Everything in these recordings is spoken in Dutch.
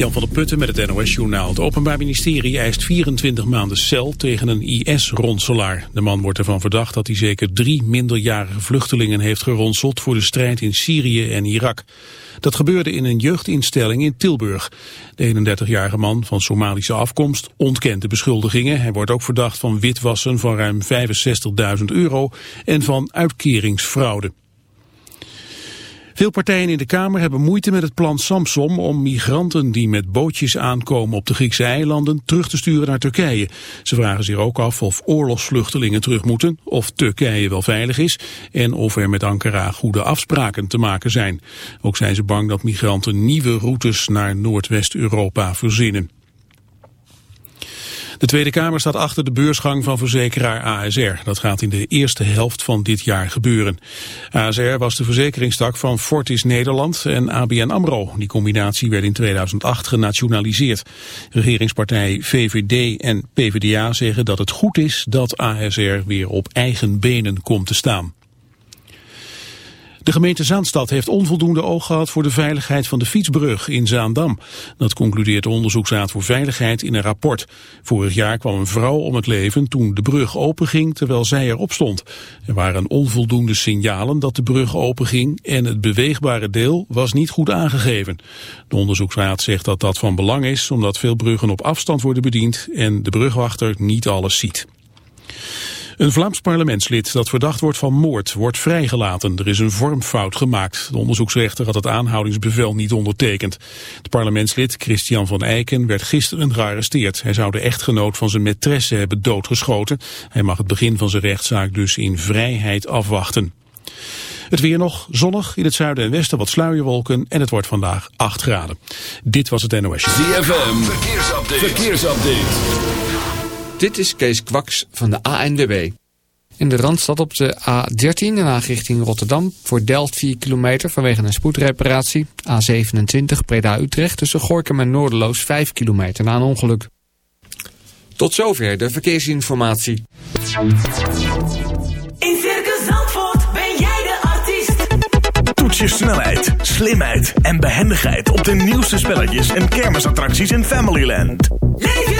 Jan van der Putten met het NOS-journaal. Het Openbaar Ministerie eist 24 maanden cel tegen een IS-ronselaar. De man wordt ervan verdacht dat hij zeker drie minderjarige vluchtelingen heeft geronseld voor de strijd in Syrië en Irak. Dat gebeurde in een jeugdinstelling in Tilburg. De 31-jarige man van Somalische afkomst ontkent de beschuldigingen. Hij wordt ook verdacht van witwassen van ruim 65.000 euro en van uitkeringsfraude. Veel partijen in de Kamer hebben moeite met het plan Samsom om migranten die met bootjes aankomen op de Griekse eilanden terug te sturen naar Turkije. Ze vragen zich ook af of oorlogsvluchtelingen terug moeten, of Turkije wel veilig is en of er met Ankara goede afspraken te maken zijn. Ook zijn ze bang dat migranten nieuwe routes naar Noordwest-Europa verzinnen. De Tweede Kamer staat achter de beursgang van verzekeraar ASR. Dat gaat in de eerste helft van dit jaar gebeuren. ASR was de verzekeringstak van Fortis Nederland en ABN AMRO. Die combinatie werd in 2008 genationaliseerd. Regeringspartij VVD en PvdA zeggen dat het goed is dat ASR weer op eigen benen komt te staan. De gemeente Zaanstad heeft onvoldoende oog gehad voor de veiligheid van de fietsbrug in Zaandam. Dat concludeert de onderzoeksraad voor veiligheid in een rapport. Vorig jaar kwam een vrouw om het leven toen de brug openging terwijl zij erop stond. Er waren onvoldoende signalen dat de brug openging en het beweegbare deel was niet goed aangegeven. De onderzoeksraad zegt dat dat van belang is omdat veel bruggen op afstand worden bediend en de brugwachter niet alles ziet. Een Vlaams parlementslid dat verdacht wordt van moord wordt vrijgelaten. Er is een vormfout gemaakt. De onderzoeksrechter had het aanhoudingsbevel niet ondertekend. Het parlementslid Christian van Eiken werd gisteren gearresteerd. Hij zou de echtgenoot van zijn maîtresse hebben doodgeschoten. Hij mag het begin van zijn rechtszaak dus in vrijheid afwachten. Het weer nog zonnig, in het zuiden en westen wat sluierwolken en het wordt vandaag 8 graden. Dit was het NOS. ZFM, verkeersupdate. verkeersupdate. Dit is Kees Kwaks van de ANWB. In de Randstad op de A13 en A richting Rotterdam voor Delft 4 kilometer vanwege een spoedreparatie. A27 Breda-Utrecht tussen Gorkum en Noorderloos 5 kilometer na een ongeluk. Tot zover de verkeersinformatie. In Circus Zandvoort ben jij de artiest. Toets je snelheid, slimheid en behendigheid op de nieuwste spelletjes en kermisattracties in Familyland. Leef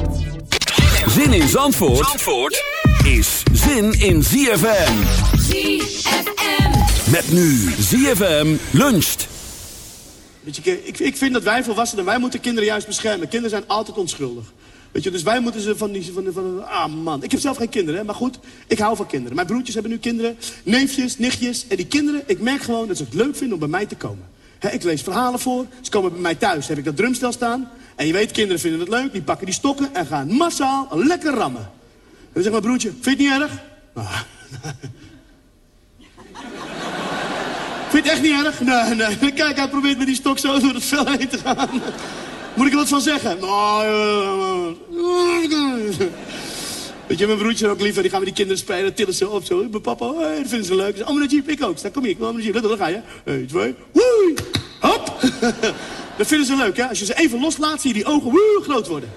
Zin in Zandvoort, Zandvoort is zin in ZFM. ZFM. Met nu ZFM luncht. Weet je, ik, ik vind dat wij volwassenen, wij moeten kinderen juist beschermen. Kinderen zijn altijd onschuldig. Weet je, dus wij moeten ze van die, van, van, ah man. Ik heb zelf geen kinderen, hè, maar goed, ik hou van kinderen. Mijn broertjes hebben nu kinderen, neefjes, nichtjes. En die kinderen, ik merk gewoon dat ze het leuk vinden om bij mij te komen. Hè, ik lees verhalen voor, ze komen bij mij thuis, heb ik dat drumstel staan. En je weet, kinderen vinden het leuk, die pakken die stokken en gaan massaal lekker rammen. En dan zegt mijn broertje, vind je het niet erg? Ah. Vind je het echt niet erg? Nee, nee. Kijk, hij probeert met die stok zo door het vel heen te gaan. Moet ik er wat van zeggen? Nou, eh, Weet je, mijn broertje ook liever, die gaan met die kinderen spelen, tillen ze op zo. Mijn papa, dat vinden ze leuk. Oh, maar de jeep, ik ook. Dan kom ik, kom de jeep, dan ga je. 1, 2, woei, hop. dat vinden ze leuk, hè. Als je ze even loslaat, zie je die ogen woe, groot worden.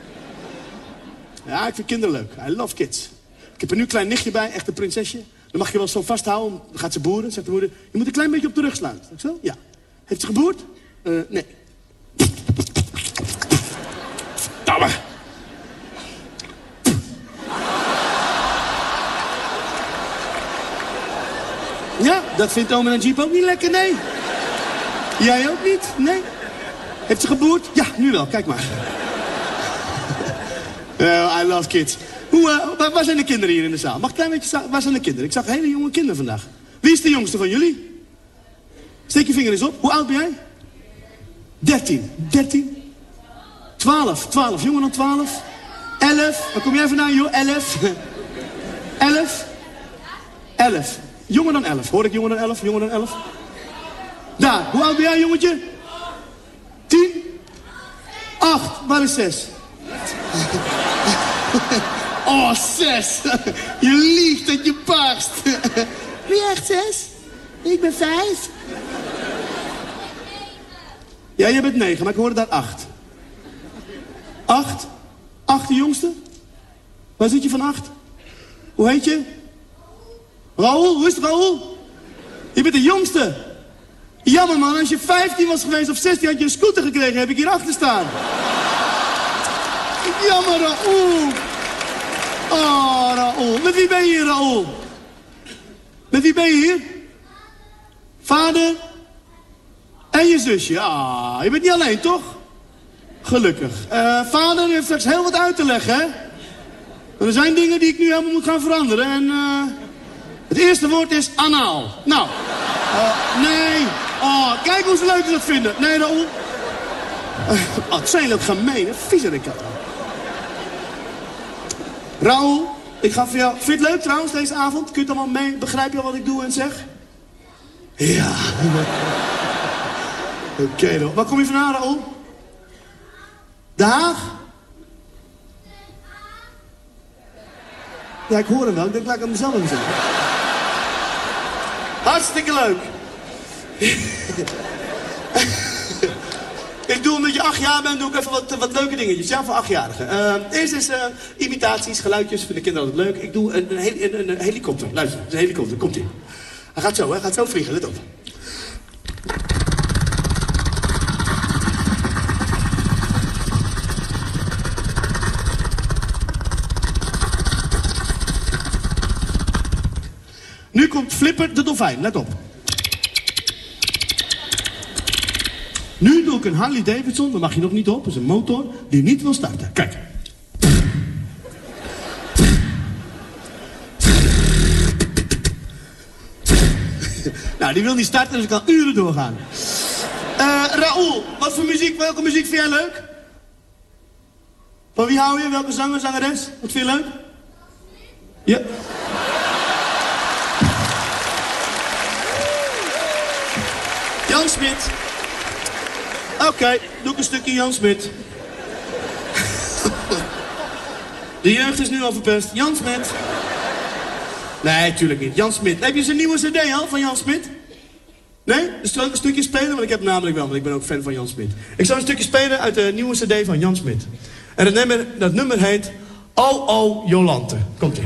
Ja, ik vind kinderen leuk. I love kids. Ik heb er nu een klein nichtje bij, echt een prinsesje. Dan mag je wel zo vasthouden, dan gaat ze boeren. Zegt de moeder, je moet een klein beetje op de rug slaan. Zeg zo? Ja. Heeft ze geboerd? Eh, nee. Tamme. Ja, dat vindt oma en Jeep ook niet lekker, nee. Jij ook niet? Nee. Heeft ze geboerd? Ja, nu wel, kijk maar. Well, I love kids. Hoe, eh, waar, zijn de kinderen hier in de zaal? Mag ik een klein beetje Waar zijn de kinderen? Ik zag hele jonge kinderen vandaag. Wie is de jongste van jullie? Steek je vinger eens op. Hoe oud ben jij? 13. 13? 12. 12. Jonger dan 12? 11. Waar kom jij vandaan, joh? 11. 11. 11. Jonger dan 11. Hoor ik jonger dan 11? Jonger dan 11? Daar. Hoe oud ben jij, jongetje? 10? 8. Waar is 6? Oh, 6. Je liegt dat je barst. Je echt 6? Ik ben 5. Ja, jij bent 9, maar ik hoorde daar 8. 8? 8 de jongste? Waar zit je van 8? Hoe heet je? Raoul, hoe is het Raoul? Je bent de jongste. Jammer man, als je 15 was geweest of 16 had je een scooter gekregen, heb ik hier achter staan. Jammer Raoul. Oh Raoul, met wie ben je hier Raoul? Met wie ben je hier? Vader en je zusje. Ah, je bent niet alleen toch? Gelukkig. Eh, vader heeft straks heel wat uit te leggen hè. Er zijn dingen die ik nu helemaal moet gaan veranderen en... eh, het eerste woord is anaal. Nou, eh, nee. Oh, kijk hoe ze leuk dat vinden. Nee. Eh, oh, het zijn ook gemeen, viezerik. Raoul, ik ga voor jou... Vind je het leuk trouwens deze avond? Kun je het allemaal mee? Begrijp je wat ik doe en zeg? Ja. Oké, dan. Waar kom je vandaan, Raoul? De Haag? Ja, ik hoor hem wel. Ik denk, laat ik hem even zeggen. Hartstikke leuk. Ik doe omdat je acht jaar bent, doe ik even wat, wat leuke dingetjes. Ja, voor achtjarigen. Eh, eerst is eh, imitaties, geluidjes. Vinden kinderen altijd leuk. Ik doe een, een, een, helikopter. Luister, een helikopter. Komt ie. Hij gaat zo. Hij gaat zo vliegen. Let op. Nu komt Flipper de dolfijn. Let op. Nu doe ik een Harley Davidson, daar mag je nog niet op. Is een motor die niet wil starten. Kijk. nou, die wil niet starten, dus ik kan uren doorgaan. Eh Raoul, wat voor muziek, welke muziek vind jij leuk? Van wie hou je? Welke zanger, zangeres? Wat vind je leuk? Ja. Jan Smit. Oké, doe ik een stukje Jan Smit. De jeugd is nu al verpest. Jan Smit. Nee, tuurlijk niet. Jan Smit. Heb je zijn nieuwe cd al van Jan Smit? Nee? Dus een stukje spelen? Want ik heb namelijk wel, want ik ben ook fan van Jan Smit. Ik zal een stukje spelen uit de nieuwe cd van Jan Smit. En dat nummer, dat nummer heet Oh Jolante. Komt ie.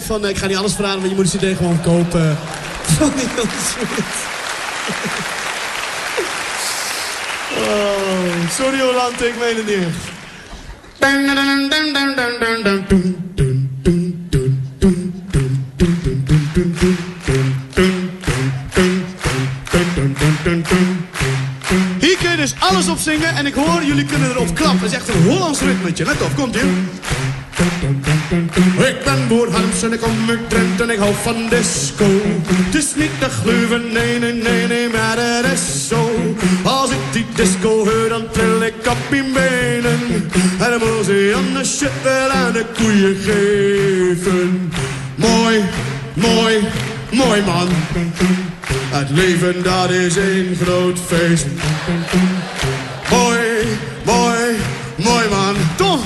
Van... eh, ik ga niet alles verraden, want je moet de cd gewoon kopen. Van. Oh, sorry Jolante, ik meen het niet. Hier kun je dus alles op zingen en ik hoor jullie kunnen erop klappen. Het is echt een Hollands ritmetje. Let op, komt ie. Ik ben boer Harm Limburgs en ik kom uit Drenthe en ik hou van disco. Het is niet de gluwen, nee, nee, nee, nee, maar het is zo. Als ik die disco hoor, dan tril ik op mijn benen. En dan moet ze aan de shit wel aan de koeien geven. Mooi, mooi, mooi man. Het leven dat is een groot feest. Mooi, mooi, mooi man. Toch?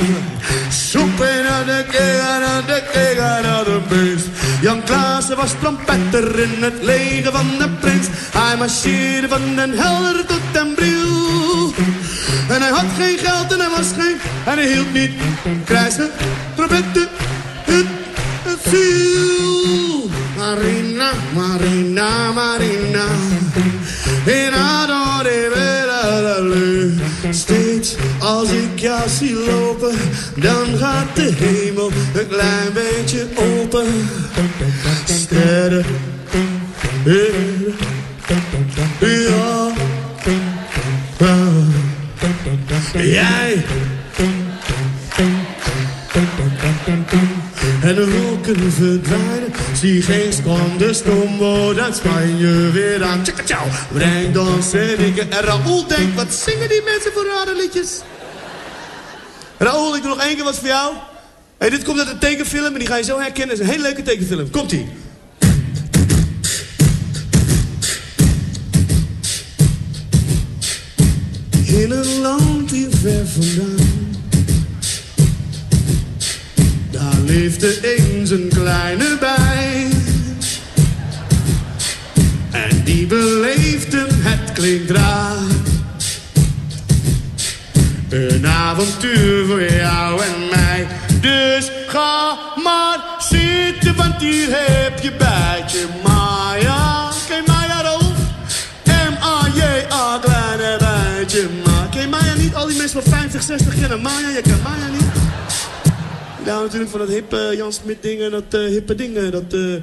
Soepen aan de kegel, aan de Jan Klaassen was trompetter in het leger van de prins. Hij marcheerde van den helder tot den bril. En hij had geen geld en hij was geen... En hij hield niet krijgen, trompetten, het, het ziel. Marina, Marina, Marina. In adore. Steeds als ik jou zie lopen, dan gaat de hemel een klein beetje open. Sterren, ja, jij. En de wolken verdwijnen, zie geen seconde stoom wordt uit Spanje weer aan. Tjekka tjauw, breng dansen en En Raoul denkt, wat zingen die mensen voor rare liedjes? Raoul, ik doe nog één keer wat voor jou. Hey, dit komt uit een tekenfilm en die ga je zo herkennen. Het is een hele leuke tekenfilm. Komt-ie. In een land hier ver vandaan Daar leefde eens een kleine bij. En die beleefde, het klinkt raar. Een avontuur voor jou en mij. Dus ga maar zitten, want hier heb je bijtje Maya. Ken Maya Rolf? M-A-J-A, kleine bijtje Maya. Ken Maya niet? Al die mensen van 50, 60 kennen Maya. Je kent Maya niet. Ja, natuurlijk van dat hippe Jan Smit dingen, dat eh, hippe dingen, dat... eh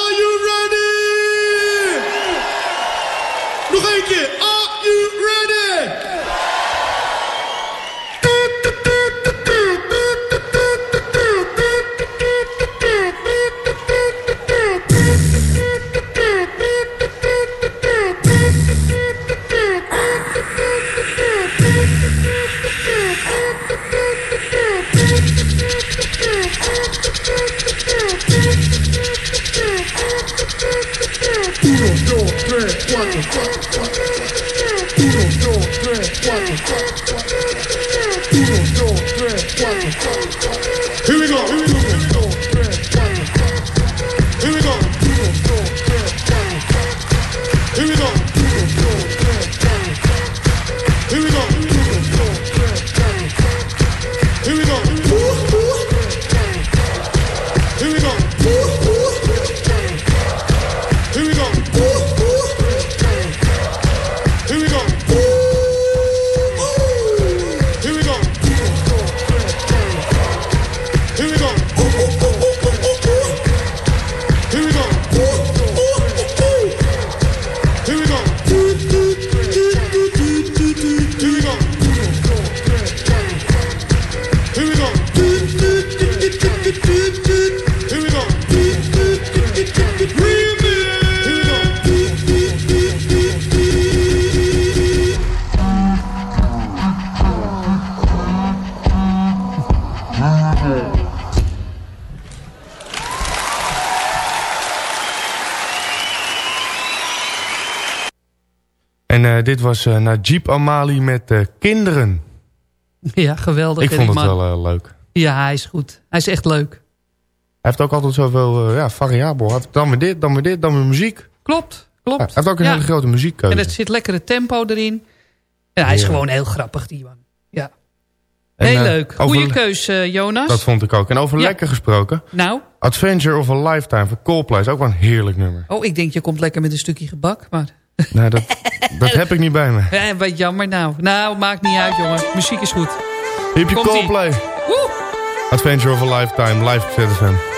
dit was eh, Najib Amali met eh, Kinderen. Ja, geweldig. Ik vond het man. wel eh, leuk. Ja, hij is goed. Hij is echt leuk. Hij heeft ook altijd zoveel ja, variabel. Dan weer dit, dan weer dit, dan weer muziek. Klopt, klopt. Ja, hij heeft ook een Ja. hele grote muziekkeuze. En er zit lekkere tempo erin. En hij is gewoon heel grappig, die man. Ja. En, Heel leuk. over- Goeie keus, Jonas. Dat vond ik ook. En over lekker gesproken. Nou, Adventure of a Lifetime van Coldplay is ook wel een heerlijk nummer. oh, ik denk je komt lekker met een stukje gebak. Maar Nee, dat, dat heb ik niet bij me. ja, wat jammer nou. Nou, maakt niet uit, jongen. Muziek is goed. Hier heb je. Coldplay. Adventure of a Lifetime, live op ZFM.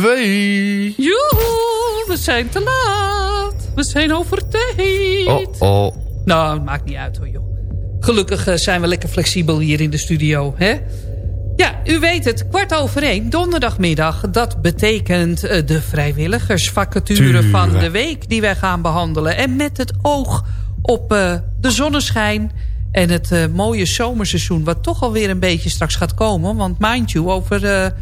Twee. Joehoe, we zijn te laat. We zijn over tijd. Oh, oh. Nou, maakt niet uit hoor, joh. gelukkig eh, zijn we lekker flexibel hier in de studio. Hè? Ja, u weet het, kwart over één, donderdagmiddag. Dat betekent eh, de vrijwilligersvacature van de week die wij gaan behandelen. En met het oog op eh, de zonneschijn en het mooie zomerseizoen... wat toch alweer een beetje straks gaat komen. Want mind you, over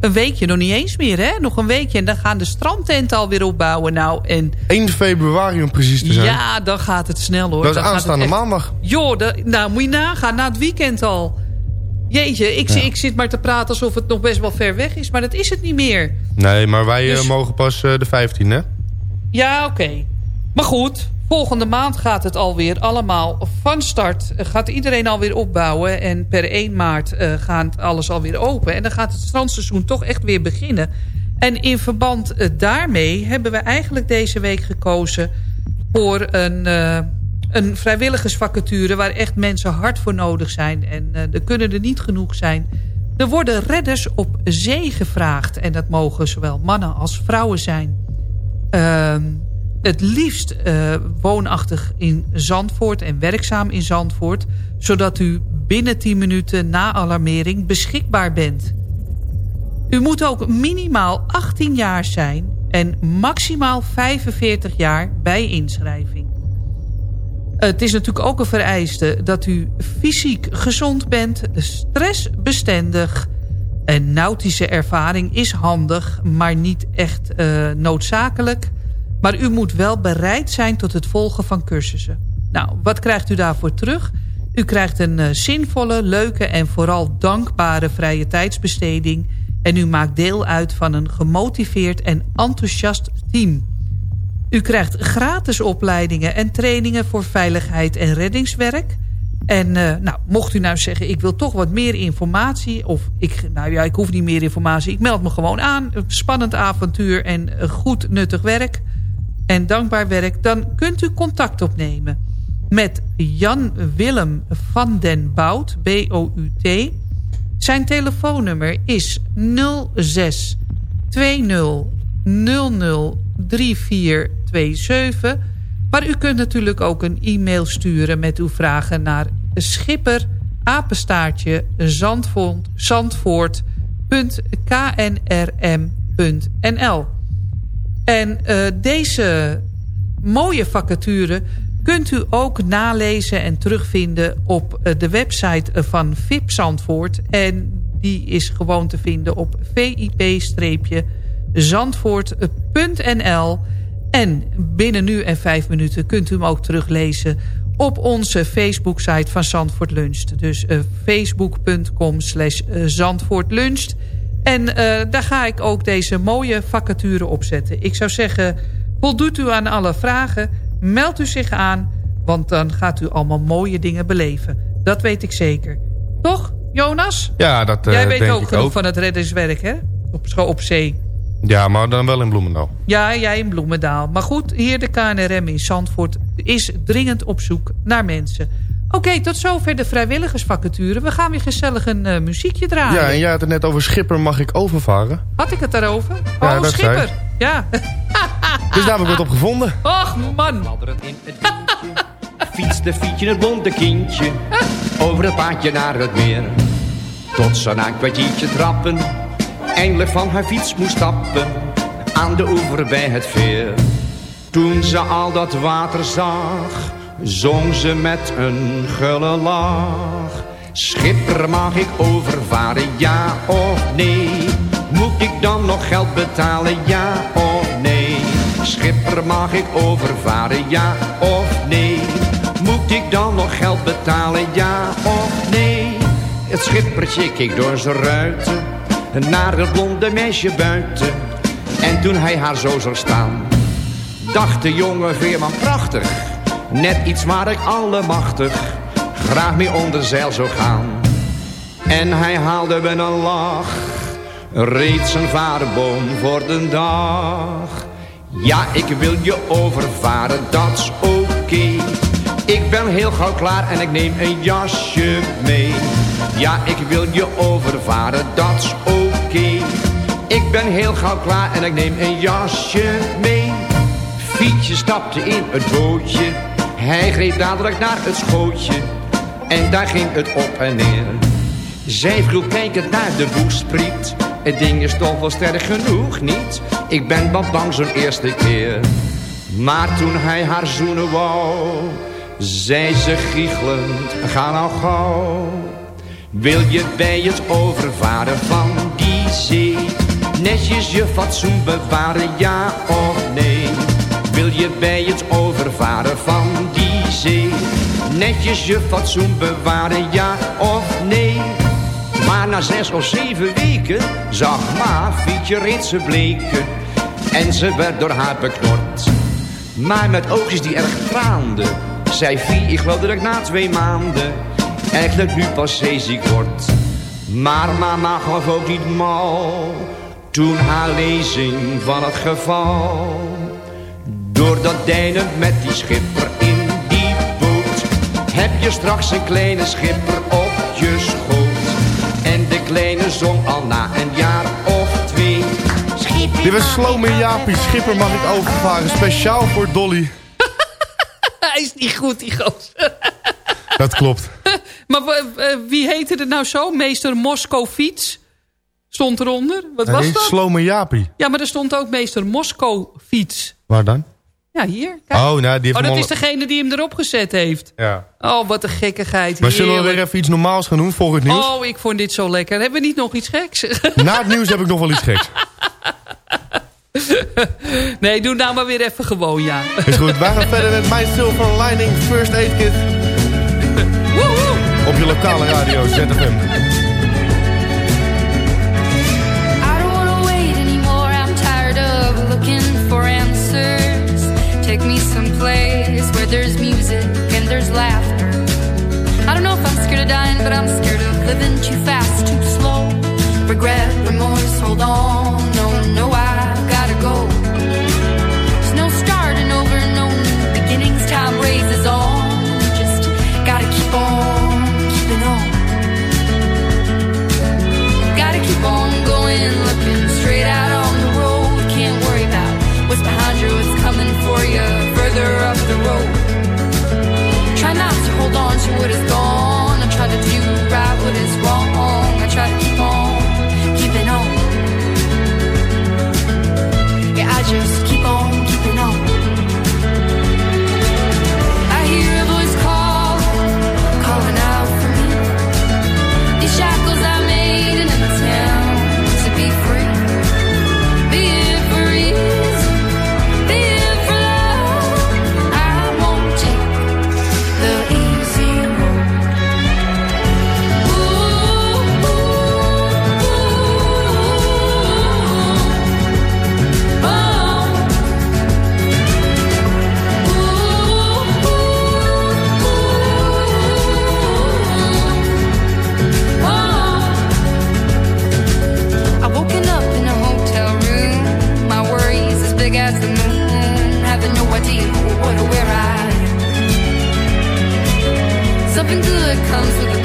een weekje nog niet eens meer, hè? Nog een weekje en dan gaan de strandtenten alweer opbouwen. Nou, en 1 februari om precies te zijn. ja, dan gaat het snel hoor. dat is Dan gaat het aanstaande echt- maandag. Joh, dat- nou moet je nagaan, na het weekend al. Jeetje, ik, ik zit maar te praten alsof het nog best wel ver weg is. Maar dat is het niet meer. Nee, maar wij eh, Dus- mogen pas eh, de 15, hè? Ja, oké. Maar goed, volgende maand gaat het alweer allemaal van start. Gaat iedereen alweer opbouwen. En per 1 maart eh, gaat alles alweer open. En dan gaat het strandseizoen toch echt weer beginnen. En in verband eh, daarmee hebben we eigenlijk deze week gekozen... voor een, eh, een vrijwilligersvacature... waar echt mensen hard voor nodig zijn. En er kunnen er niet genoeg zijn... Er worden redders op zee gevraagd. En dat mogen zowel mannen als vrouwen zijn. Ehm, het liefst eh, woonachtig in Zandvoort en werkzaam in Zandvoort. Zodat u binnen 10 minuten na alarmering beschikbaar bent. U moet ook minimaal 18 jaar zijn en maximaal 45 jaar bij inschrijving. Het is natuurlijk ook een vereiste dat u fysiek gezond bent, stressbestendig. Een nautische ervaring is handig, maar niet echt eh, noodzakelijk. Maar u moet wel bereid zijn tot het volgen van cursussen. Nou, wat krijgt u daarvoor terug? U krijgt een eh, zinvolle, leuke en vooral dankbare vrije tijdsbesteding. En u maakt deel uit van een gemotiveerd en enthousiast team. U krijgt gratis opleidingen en trainingen voor veiligheid en reddingswerk. En eh, nou, mocht u nou zeggen, ik wil toch wat meer informatie... of ik, nou ja, ik hoef niet meer informatie, ik meld me gewoon aan. Spannend avontuur en eh, goed nuttig werk en dankbaar werk... dan kunt u contact opnemen met Jan Willem van den Bout, B-O-U-T. Zijn telefoonnummer is 06 20 00 3427. Maar u kunt natuurlijk ook een e-mail sturen met uw vragen naar schipper apenstaartje zandvoort, zandvoort.knrm.nl En eh, deze mooie vacature kunt u ook nalezen en terugvinden op eh, de website eh, van VIP Zandvoort. En die is gewoon te vinden op vip-zandvoort.nl. En binnen nu en vijf minuten kunt u hem ook teruglezen op onze Facebook-site van Zandvoort Luncht. Dus facebook.com slash Zandvoort. En eh, daar ga ik ook deze mooie vacature opzetten. Ik zou zeggen, voldoet u aan alle vragen, meld u zich aan... want dan gaat u allemaal mooie dingen beleven. Dat weet ik zeker. Toch, Jonas? Ja, dat eh, Jij weet denk ook ik genoeg ook. van het reddingswerk, hè? Op, op zee. Ja, maar dan wel in Bloemendaal. Ja, jij in Bloemendaal. Maar goed, hier de KNRM in Zandvoort is dringend op zoek naar mensen. Oké, tot zover de vrijwilligersvacature. We gaan weer gezellig een eh, muziekje draaien. Ja, en jij had het net over Schipper mag ik overvaren. Had ik het daarover? Ja, oh, zei Schipper. Ja. Dus daar heb ik wat op gevonden. Och, man. Fietste fietje het blonde kindje over het paadje naar het meer. Tot ze na een kwartiertje trappen, eindelijk van haar fiets moest stappen. Aan de oever bij het veer. Toen ze al dat water zag, zong ze met een gulle lach. Schipper, mag ik overvaren, ja of nee? Moet ik dan nog geld betalen, ja of nee? Schipper, mag ik overvaren, ja of nee? Moet ik dan nog geld betalen, ja of nee? Het schippertje keek door zijn ruiten naar het blonde meisje buiten. En toen hij haar zo zag staan, dacht de jonge veerman prachtig. Net iets waar ik allemachtig graag mee onder zeil zou gaan. En hij haalde met een lach reeds een vaderboom voor de dag. Ja, ik wil je overvaren, dat is oké. Ik ben heel gauw klaar en ik neem een jasje mee. Ja, ik wil je overvaren, dat is oké. Ik ben heel gauw klaar en ik neem een jasje mee. Fietje stapte in het bootje. Hij greep dadelijk naar het schootje. en daar ging het op en neer. Zij vroeg kijkend naar de boespriet. Het ding is toch wel sterk genoeg, niet? Ik ben wat bang zo'n eerste keer. Maar toen hij haar zoenen wou, zei ze giechelend, ga nou gauw. Wil je bij het overvaren van die zee, netjes je fatsoen bewaren, ja of nee? Wil je bij het overvaren van netjes je fatsoen bewaren, ja of nee? Maar na zes of zeven weken zag Ma Fietje ritsen bleken en ze werd door haar beknord. Maar met oogjes die erg traanden, zei Vie, ik geloof dat ik na twee maanden eigenlijk nu pas zeeziek word. Maar mama gaf ook niet mal toen haar lezing van het geval. Doordat deinend met die schipper heb je straks een kleine schipper op je schoot. En de kleine zong al na een jaar of twee. Dit was Slome Jaapie. Schipper mag ik overvaren. Speciaal voor Dolly. Hij is niet goed, die gozer. Dat klopt. Maar eh, eh, wie heette het nou zo? Meester Moskou Fiets? Stond eronder. Wat was Nee, dat? Slome Jaapie. Ja, maar er stond ook Meester Moskou Fiets. Waar dan? Ja, hier. Kijk. Oh, nou, die oh, dat is degene die hem erop gezet heeft. Ja. Oh, wat een gekkigheid. Maar zullen we weer even iets normaals gaan doen voor het nieuws? Oh, ik vond dit zo lekker. Hebben we niet nog iets geks? Na het nieuws heb ik nog wel iets geks. nee, doe nou maar weer even gewoon, ja. Is goed, wij gaan verder met My Silver Lining First Aid Kit. Op je lokale radio ZFM. There's music and there's laughter. I don't know if I'm scared of dying, but I'm scared of living too fast, too slow. Regret, remorse, hold on. No, no, I gotta go. There's no starting over, no new beginnings. Time raises on. Just gotta keep on keeping on. Gotta keep on going, looking straight out on the road. Can't worry about what's behind what is gone. nothing good comes with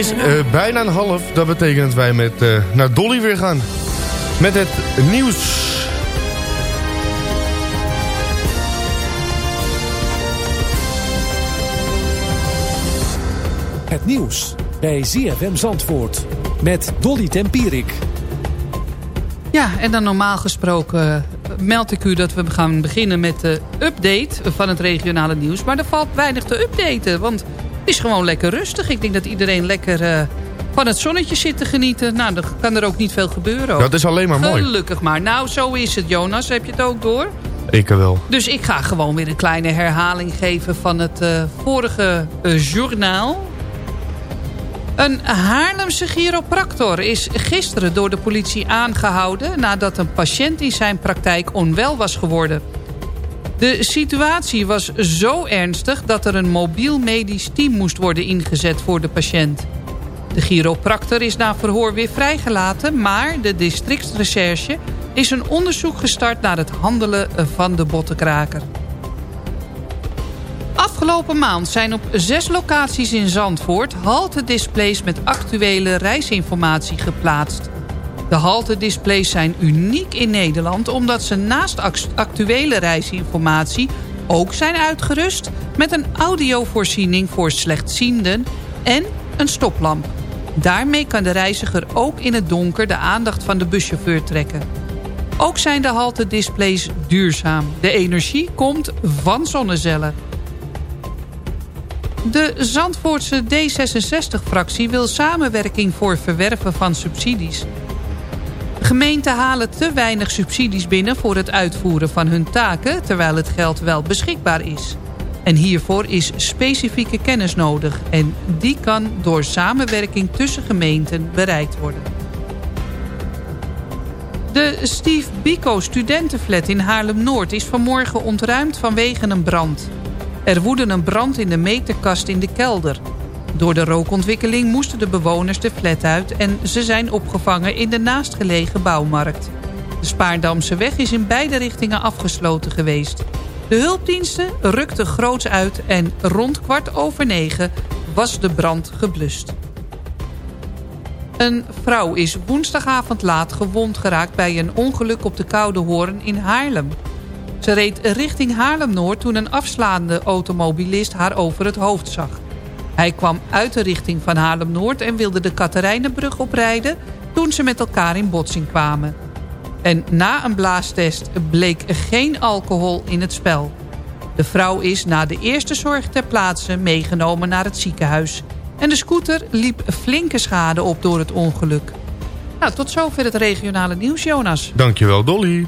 is eh, bijna een half. Dat betekent dat wij met, eh, naar Dolly weer gaan. Met het nieuws. Het nieuws bij ZFM Zandvoort met Dolly Tempierik. Ja, en dan normaal gesproken eh, meld ik u dat we gaan beginnen met de update van het regionale nieuws. Maar er valt weinig te updaten, want is gewoon lekker rustig. Ik denk dat iedereen lekker eh, van het zonnetje zit te genieten. Nou, dan kan er ook niet veel gebeuren. Dat is alleen maar mooi. Gelukkig maar. Nou, zo is het, Jonas. Heb je het ook door? Ik wel. Dus ik ga gewoon weer een kleine herhaling geven van het eh, vorige eh, journaal. Een Haarlemse chiropractor is gisteren door de politie aangehouden... nadat een patiënt in zijn praktijk onwel was geworden. De situatie was zo ernstig dat er een mobiel medisch team moest worden ingezet voor de patiënt. De chiropractor is na verhoor weer vrijgelaten... maar de districtsrecherche is een onderzoek gestart naar het handelen van de bottenkraker. Afgelopen maand zijn op zes locaties in Zandvoort... haltedisplays met actuele reisinformatie geplaatst. De haltedisplays zijn uniek in Nederland... omdat ze naast actuele reisinformatie ook zijn uitgerust... met een audiovoorziening voor slechtzienden en een stoplamp. Daarmee kan de reiziger ook in het donker de aandacht van de buschauffeur trekken. Ook zijn de haltedisplays duurzaam. De energie komt van zonnecellen. De Zandvoortse D66-fractie wil samenwerking voor verwerven van subsidies. Gemeenten halen te weinig subsidies binnen voor het uitvoeren van hun taken... terwijl het geld wel beschikbaar is. En hiervoor is specifieke kennis nodig. En die kan door samenwerking tussen gemeenten bereikt worden. De Steve Biko studentenflat in Haarlem-Noord is vanmorgen ontruimd vanwege een brand. Er woedde een brand in de meterkast in de kelder. Door de rookontwikkeling moesten de bewoners de flat uit... en ze zijn opgevangen in de naastgelegen bouwmarkt. De Spaardamse weg is in beide richtingen afgesloten geweest. De hulpdiensten rukten groots uit en rond kwart over negen was de brand geblust. Een vrouw is woensdagavond laat gewond geraakt bij een ongeluk op de Koude Hoorn in Haarlem. Ze reed richting Haarlem-Noord toen een afslaande automobilist haar over het hoofd zag. Hij kwam uit de richting van Haarlem-Noord en wilde de Katerijnenbrug oprijden toen ze met elkaar in botsing kwamen. En na een blaastest bleek geen alcohol in het spel. De vrouw is na de eerste zorg ter plaatse meegenomen naar het ziekenhuis. En de scooter liep flinke schade op door het ongeluk. Nou, tot zover het regionale nieuws, Jonas. Dankjewel, Dolly.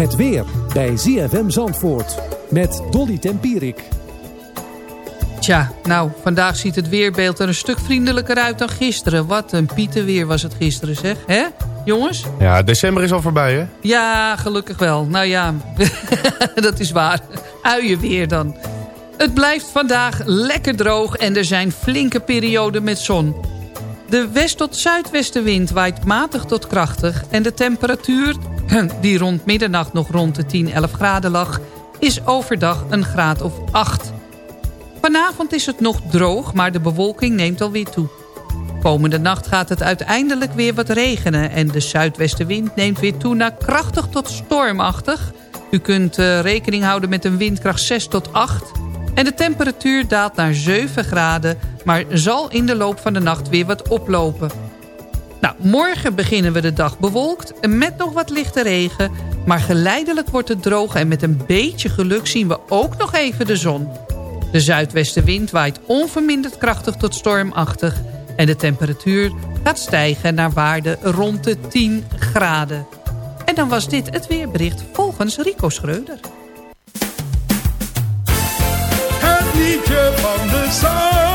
Het weer bij ZFM Zandvoort met Dolly Tempierik. Tja, nou, vandaag ziet het weerbeeld er een stuk vriendelijker uit dan gisteren. Wat een pietenweer was het gisteren, zeg. Hè, jongens? Ja, december is al voorbij, hè? Ja, gelukkig wel. Nou ja, dat is waar. Uienweer dan. Het blijft vandaag lekker droog en er zijn flinke perioden met zon. De west- tot zuidwestenwind waait matig tot krachtig... en de temperatuur, die rond middernacht nog rond de 10, 11 graden lag... is overdag een graad of 8. Vanavond is het nog droog, maar de bewolking neemt alweer toe. Komende nacht gaat het uiteindelijk weer wat regenen... en de zuidwestenwind neemt weer toe naar krachtig tot stormachtig. U kunt uh, rekening houden met een windkracht 6 tot 8... En de temperatuur daalt naar 7 graden, maar zal in de loop van de nacht weer wat oplopen. Nou, morgen beginnen we de dag bewolkt met nog wat lichte regen. Maar geleidelijk wordt het droog en met een beetje geluk zien we ook nog even de zon. De zuidwestenwind waait onverminderd krachtig tot stormachtig. En de temperatuur gaat stijgen naar waarde rond de 10 graden. En dan was dit het weerbericht volgens Rico Schreuder. liedje van de.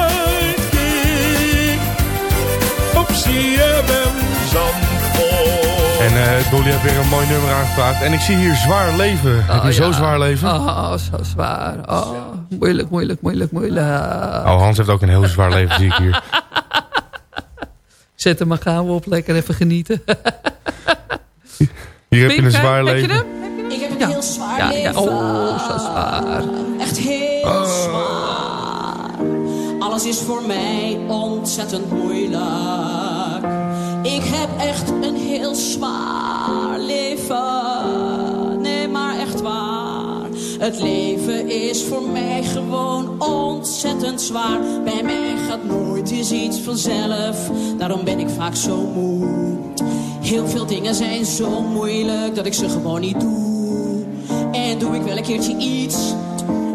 En uh, Dolly heeft weer een mooi nummer aangevraagd. En ik zie hier zwaar leven. Heb je zo zwaar leven? Oh, zo zwaar. Oh, moeilijk, moeilijk, moeilijk, moeilijk. Oh, Hans heeft ook een heel zwaar leven, zie ik hier. Zet hem maar gauw op, lekker even genieten. Hier heb je een zwaar Heb je leven. Ik heb een Ja. heel zwaar Ja, ja. leven. Oh, zo zwaar. Echt heel Oh. zwaar. Alles is voor mij ontzettend moeilijk. Ik heb echt een heel zwaar leven. Nee, maar echt waar. Het leven is voor mij gewoon ontzettend zwaar. Bij mij gaat nooit eens iets vanzelf. Daarom ben ik vaak zo moe. Heel veel dingen zijn zo moeilijk dat ik ze gewoon niet doe. En doe ik wel een keertje iets,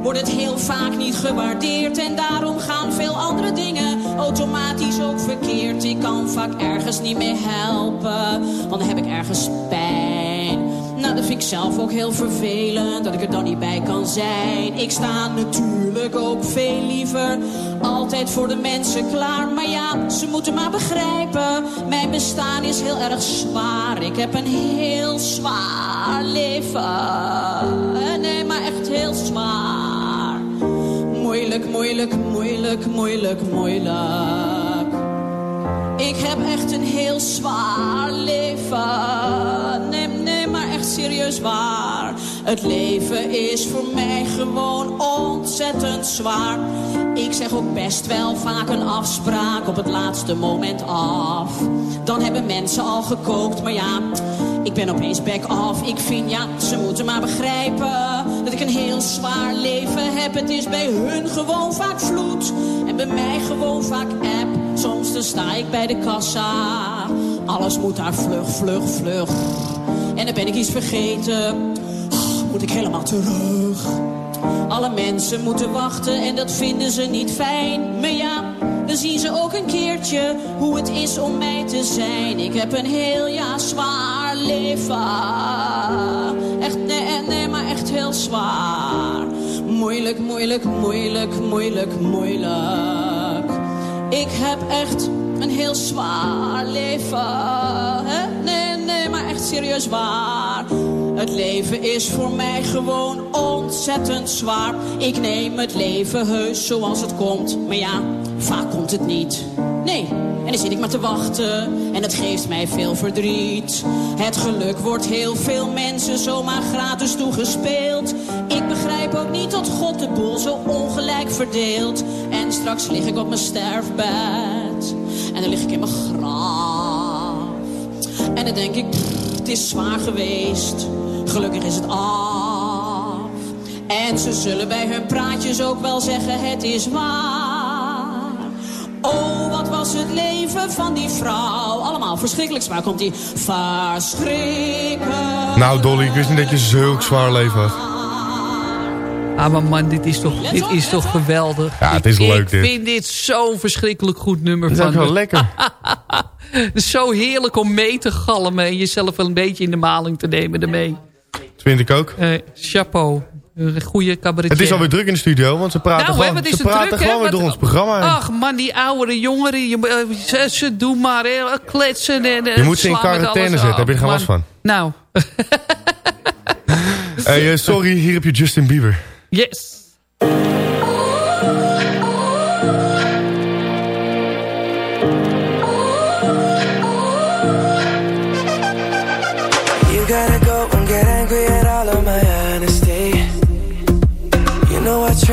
wordt het heel vaak niet gewaardeerd. En daarom gaan veel andere dingen automatisch ook verkeerd. Ik kan vaak ergens niet meer helpen, want dan heb ik ergens pijn. Nou, dat vind ik zelf ook heel vervelend, dat ik er dan niet bij kan zijn. Ik sta natuurlijk ook veel liever altijd voor de mensen klaar. Maar ja, ze moeten maar begrijpen, mijn bestaan is heel erg zwaar. Ik heb een heel zwaar leven. Nee, maar echt heel zwaar. Moeilijk, moeilijk, moeilijk, moeilijk, moeilijk. Ik heb echt een heel zwaar leven. Nee, nee, maar echt serieus waar. Het leven is voor mij gewoon ontzettend zwaar. Ik zeg ook best wel vaak een afspraak op het laatste moment af. Dan hebben mensen al gekookt, maar ja, ik ben opeens back off. Ik vind ja, ze moeten maar begrijpen dat ik een heel zwaar leven heb. Het is bij hun gewoon vaak vloed en bij mij gewoon vaak app. Soms dan sta ik bij de kassa, alles moet daar vlug, vlug, vlug. En dan ben ik iets vergeten, Oh, moet ik helemaal terug. Alle mensen moeten wachten en dat vinden ze niet fijn. Maar ja, dan zien ze ook een keertje hoe het is om mij te zijn. Ik heb een heel jaar zwaar leven. Echt, nee, nee, maar echt heel zwaar. Moeilijk, moeilijk, moeilijk, moeilijk, moeilijk. Ik heb echt een heel zwaar leven. Nee, nee, maar echt serieus waar. Het leven is voor mij gewoon ontzettend zwaar. Ik neem het leven heus zoals het komt. Maar ja, vaak komt het niet. Nee, en dan zit ik maar te wachten. En het geeft mij veel verdriet. Het geluk wordt heel veel mensen zomaar gratis toegespeeld. Ik begrijp ook niet dat God de boel zo ongelijk verdeelt. En straks lig ik op mijn sterfbed. En dan lig ik in mijn graf. En dan denk ik, het is zwaar geweest. Gelukkig is het af. En ze zullen bij hun praatjes ook wel zeggen, het is waar. Was het leven van die vrouw. Allemaal verschrikkelijk zwaar komt die verschrikkelijk. Nou Dolly, ik wist niet dat je zulk zwaar leven had. Ah, maar man, dit is toch, dit is toch geweldig. Ja, het is ik, leuk Ik dit. vind dit zo'n verschrikkelijk goed nummer Het is van ook wel lekker. Het is zo heerlijk om mee te galmen en jezelf wel een beetje in de maling te nemen ermee. Dat vind ik ook. Eh, chapeau. Een goede cabaretier. Het is alweer druk in de studio, want ze praten nou, gewoon, ze praten druk, gewoon weer Wat- door ons programma heen. Ach man, die oudere jongeren, je, eh, ze, ze doen maar hè, kletsen. En, eh, Je moet ze in quarantaine zetten, heb je geen last van? Nou, Hey, eh, sorry, hier heb je Justin Bieber. yes.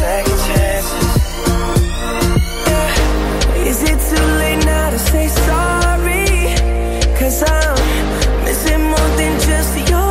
second chances yeah. Is it too late now to say sorry? Cause I'm missing more than just your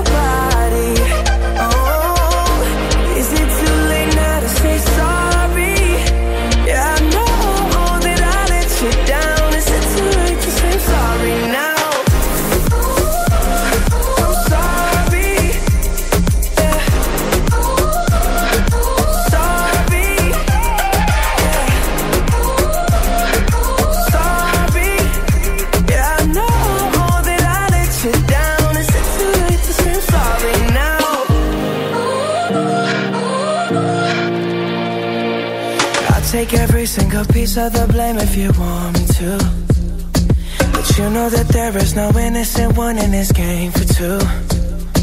no innocent one in this game for two.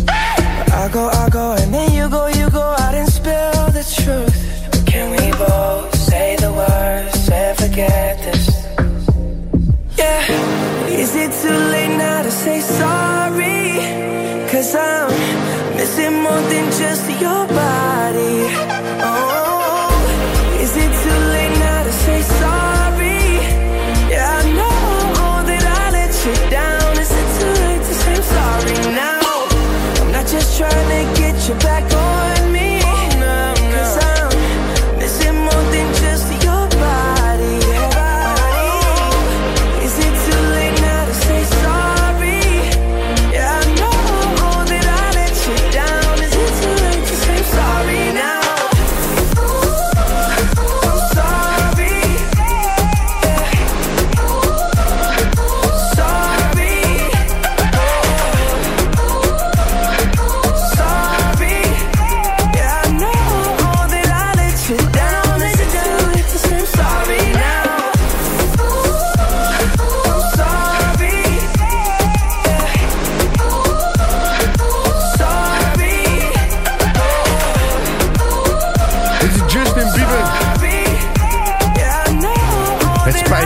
I go,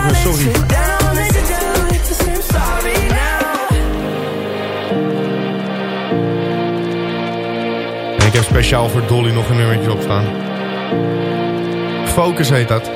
spijt me, sorry. En ik heb speciaal voor Dolly nog een nummertje opstaan. Focus heet dat.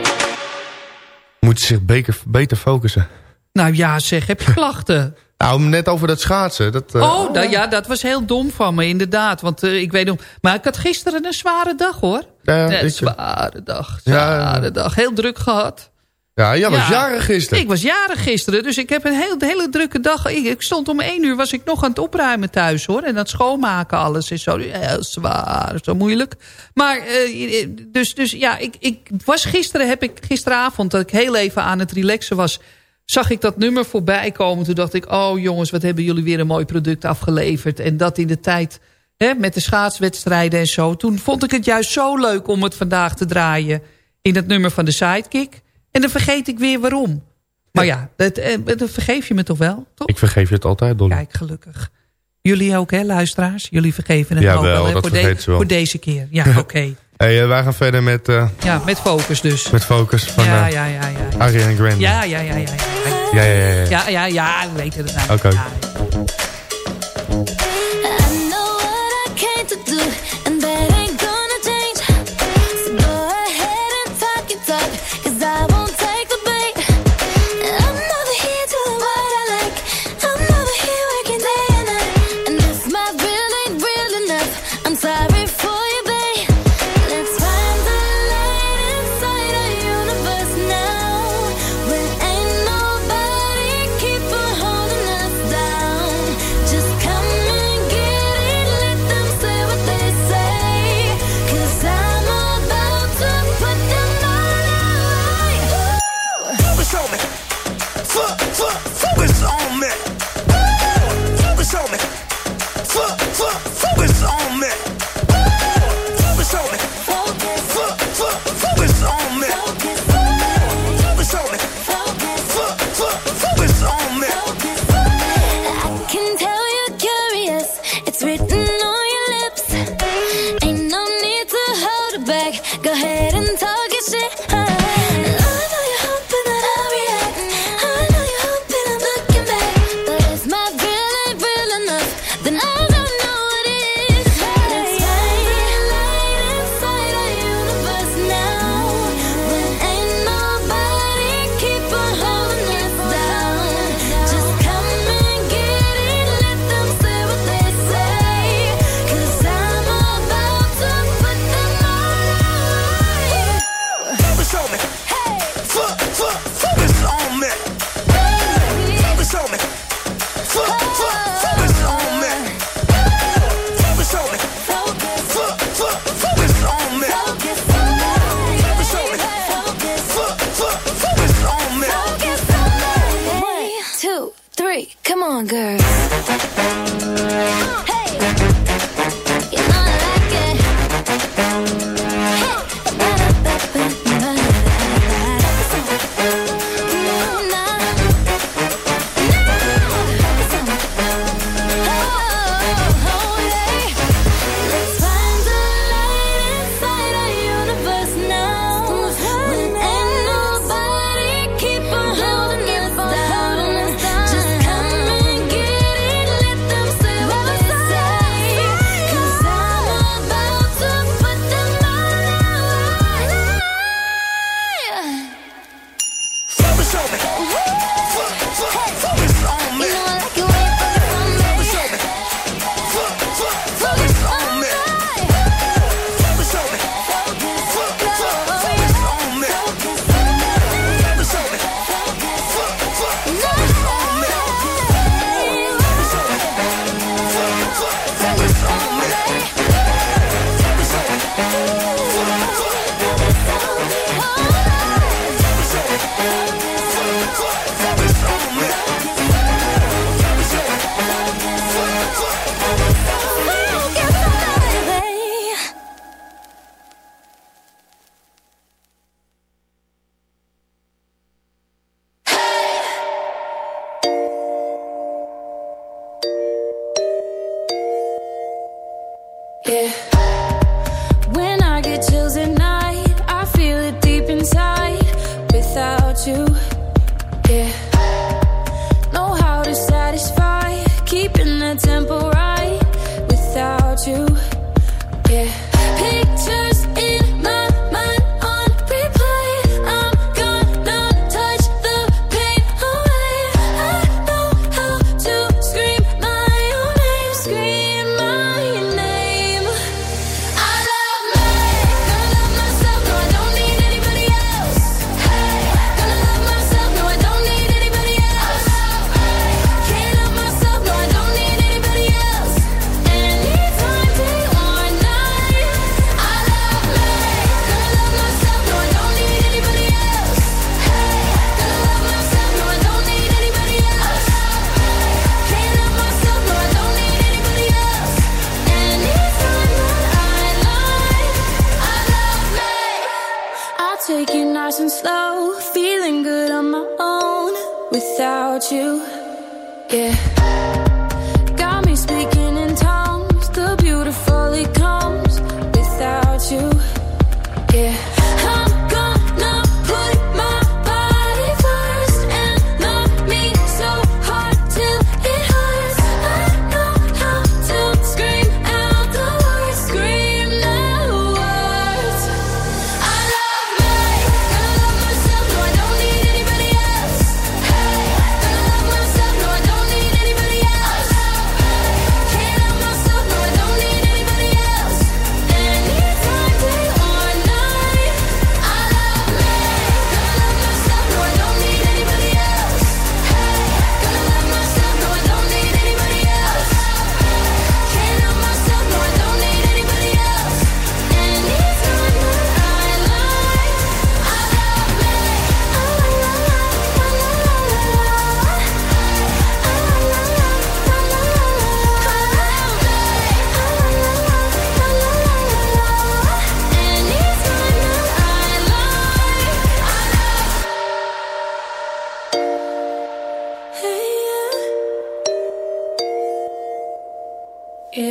Moet zich beter, beter focussen. Nou ja, zeg, heb je klachten? Nou, net over dat schaatsen. Dat, eh, oh, nou ja, dat was heel dom van me, inderdaad. Want eh, ik weet nog... Maar ik had gisteren een zware dag, hoor. Ja, Nee, ik- zware dag, Ja. zware dag. Heel druk gehad. Ja, jij was Ja. jarig gisteren. Ik was jarig gisteren, dus ik heb een heel, hele drukke dag. Ik, ik stond om één uur, was ik nog aan het opruimen thuis, hoor. En aan het schoonmaken, alles is zo heel zwaar, zo moeilijk. Maar, eh, dus, dus ja, ik, ik was gisteren, heb ik gisteravond, dat ik heel even aan het relaxen was... zag ik dat nummer voorbij komen. Toen dacht ik, oh jongens, wat hebben jullie weer een mooi product afgeleverd. En dat in de tijd hè, met de schaatswedstrijden en zo. Toen vond ik het juist zo leuk om het vandaag te draaien... in het nummer van de Sidekick. En dan vergeet ik weer waarom. Maar ja, dat, eh, dat vergeef je me toch wel? Toch? Ik vergeef je het altijd, Dolly. Kijk, gelukkig. Jullie ook, hè, luisteraars? Jullie vergeven het Jawel, ook wel, hè, dat voor, ze wel. voor deze keer. Ja, oké. Hey, eh, wij gaan verder met, eh, Ja, met focus dus. met Focus van ja, ja, ja, ja. Ariana Grande. Ja, ja, ja, ja. Ja, ja, ja. ja, ja. ja, ja, ja we weten het nou. Oké. Ja. I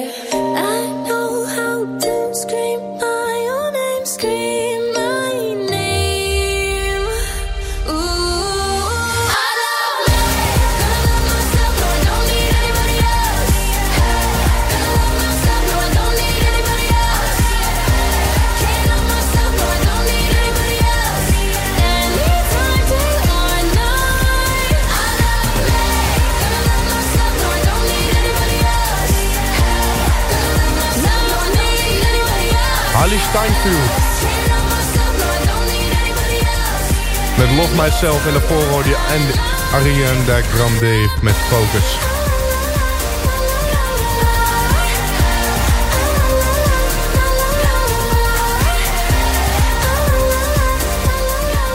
I know how to scream. met Love Myself in de voorrode en Ariana Grande met Focus.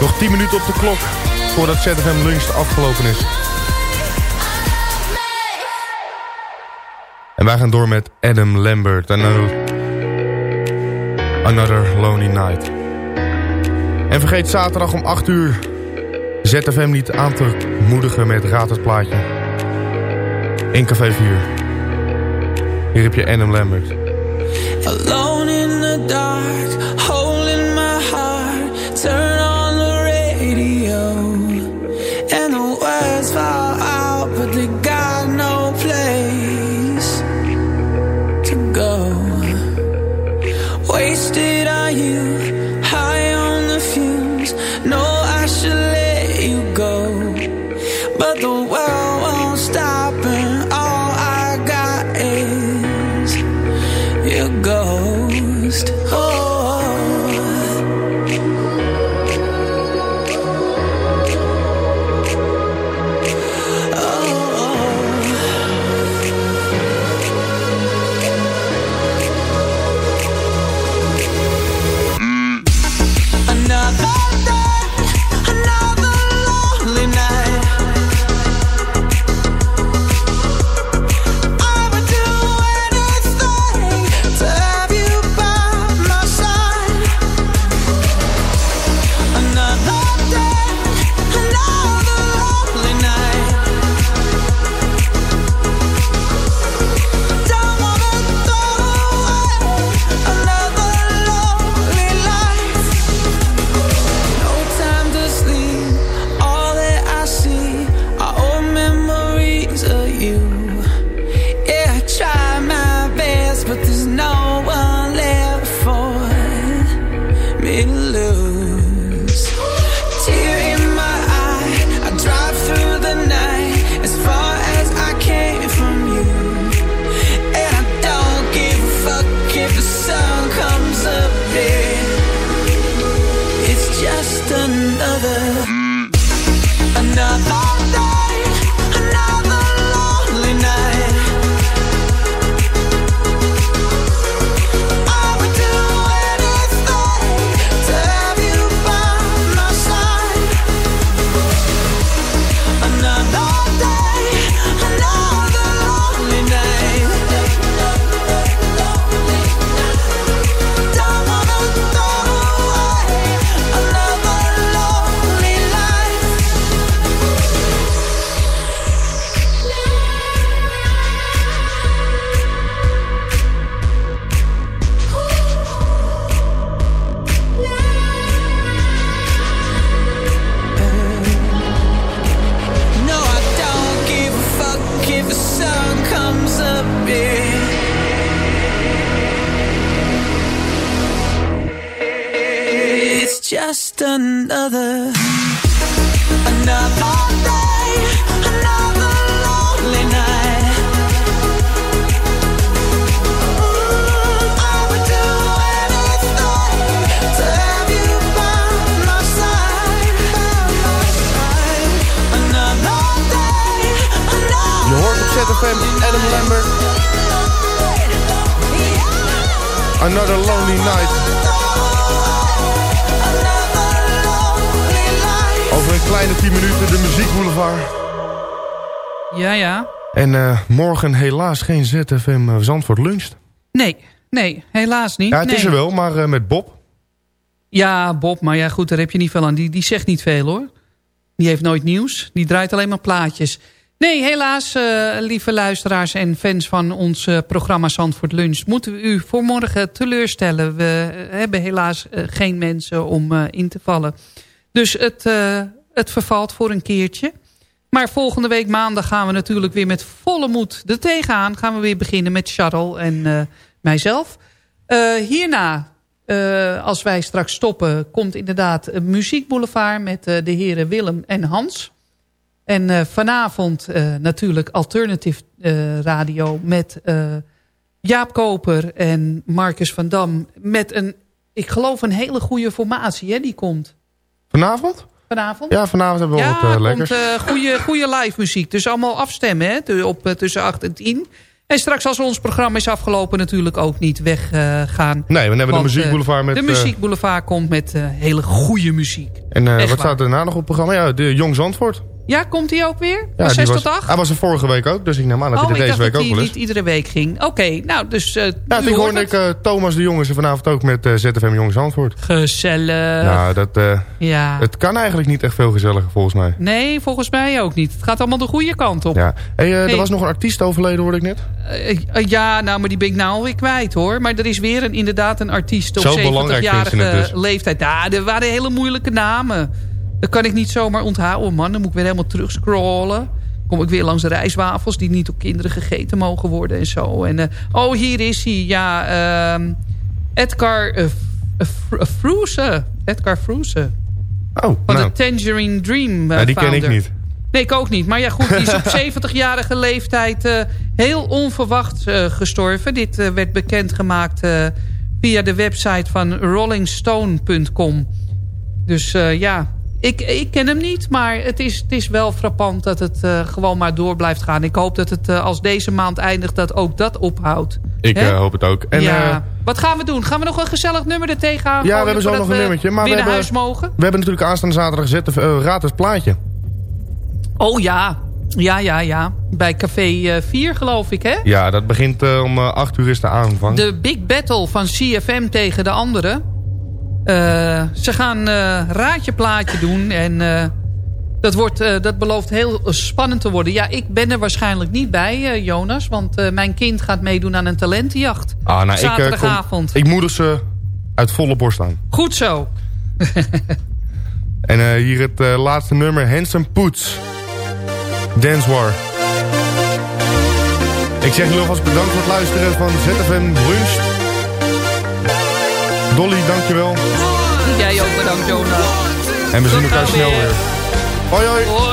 Nog 10 minuten op de klok voordat ZFM lunch afgelopen is. En wij gaan door met Adam Lambert en Another Lonely Night. En vergeet zaterdag om 8 uur ZFM niet aan te moedigen met Raad het Plaatje. In Café 4. Hier heb je Adam Lambert. Alone in the dark. Done. Muziekboulevard. Ja, ja. En eh, morgen helaas geen ZFM eh, Zandvoort luncht. Nee, nee, helaas niet. Ja, het nee. is er wel, maar eh, met Bob. Ja, Bob, maar ja goed, daar heb je niet veel aan. Die, die zegt niet veel hoor. Die heeft nooit nieuws. Die draait alleen maar plaatjes. Nee, helaas, lieve luisteraars en fans van ons programma Zandvoort Lunch... moeten we u voor morgen teleurstellen. We hebben helaas geen mensen om in te vallen. Dus het, het vervalt voor een keertje. Maar volgende week maandag gaan we natuurlijk weer met volle moed er tegenaan. Gaan we weer beginnen met Charles en eh, mijzelf. Eh, hierna, eh, als wij straks stoppen, komt inderdaad een muziekboulevard... met de heren Willem en Hans. En vanavond natuurlijk Alternative Radio met Jaap Koper en Marcus van Dam. Met een, ik geloof een hele goede formatie hè, die komt. Vanavond? Vanavond? Ja, vanavond hebben we Ja, wat eh, lekkers. eh, goede, goede live muziek. Dus allemaal afstemmen hè, op, eh, tussen 8 en 10. En straks als ons programma is afgelopen natuurlijk ook niet weggaan. Nee, we hebben de muziekboulevard met, De muziekboulevard komt met hele goede muziek. En wat waar. staat er daarna nog op het programma? Ja, de Jong Zandvoort. Ja, komt hij ook weer? Ja, Van 6 die was, tot 8? Hij was er vorige week ook, dus ik neem aan dat oh, hij er ik deze week dat ook wel is. niet iedere week ging. Oké, nou, dus uh, Ja, ik hoorde ik eh, Thomas de Jong is er vanavond ook met eh, ZFM Jong Zandvoort. Gezellig. Nou, dat, Ja. het kan eigenlijk niet echt veel gezelliger volgens mij. Nee, volgens mij ook niet. Het gaat allemaal de goede kant op. Ja. Hey, eh, Hey. Er was nog een artiest overleden, hoorde ik net. Ja, nou, maar die ben ik nou alweer kwijt, hoor. Maar er is weer een, inderdaad een artiest op Zo belangrijk vindt ze het 70-jarige dus. leeftijd. Ja, er waren hele moeilijke namen. Dat kan ik niet zomaar onthouden, man. Dan moet ik weer helemaal terugscrollen. Kom ik weer langs de rijstwafels die niet door kinderen gegeten mogen worden en zo. En, eh, oh, hier is hij. Ja, ehm, Edgar uh, Froese. Edgar Froese. Oh, Van nou. de Tangerine Dream Ja, die ken ik niet. Nee, ik ook niet. Maar ja, goed, die is op 70-jarige leeftijd heel onverwacht gestorven. Dit werd bekendgemaakt via de website van rollingstone.com. Dus ja, ik, ik ken hem niet, maar het is, het is wel frappant dat het eh, gewoon maar door blijft gaan. Ik hoop dat het eh, als deze maand eindigt, dat ook dat ophoudt. Ik eh, hoop het ook. En, ja. Wat gaan we doen? Gaan we nog een gezellig nummer er tegenaan ja, we hebben zo nog een nummertje. Maar we hebben, huis mogen? we hebben natuurlijk aanstaande zaterdag eh Raad het Plaatje. Oh ja, ja, ja, ja. Bij Café eh, 4 geloof ik, hè? Ja, dat begint om eh, 8 uur is de aanvang. De Big Battle van CFM tegen de anderen. Eh, ze gaan eh, raadje plaatje doen en eh, dat, wordt, dat belooft heel spannend te worden. Ja, ik ben er waarschijnlijk niet bij, Jonas, want mijn kind gaat meedoen aan een talentenjacht. Ah, nou, ik, Zaterdagavond. kom, ik moedig ze uit volle borst aan. Goed zo. En hier het laatste nummer, Handsome Poets. Dance War. Ik zeg jullie alvast bedankt voor het luisteren van ZFM Lunch. Dolly, dankjewel. Jij ook bedankt, Jonas. En we zien elkaar snel weer. weer. Hoi hoi. Hoi.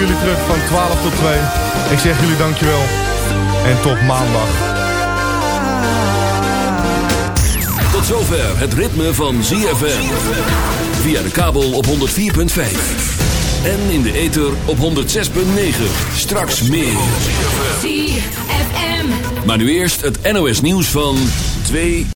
Jullie terug van 12 tot 2. Ik zeg jullie dankjewel. En tot maandag. Tot zover het ritme van ZFM. Via de kabel op 104.5. En in de ether op 106.9. Straks meer. ZFM. Maar nu eerst het NOS nieuws van 2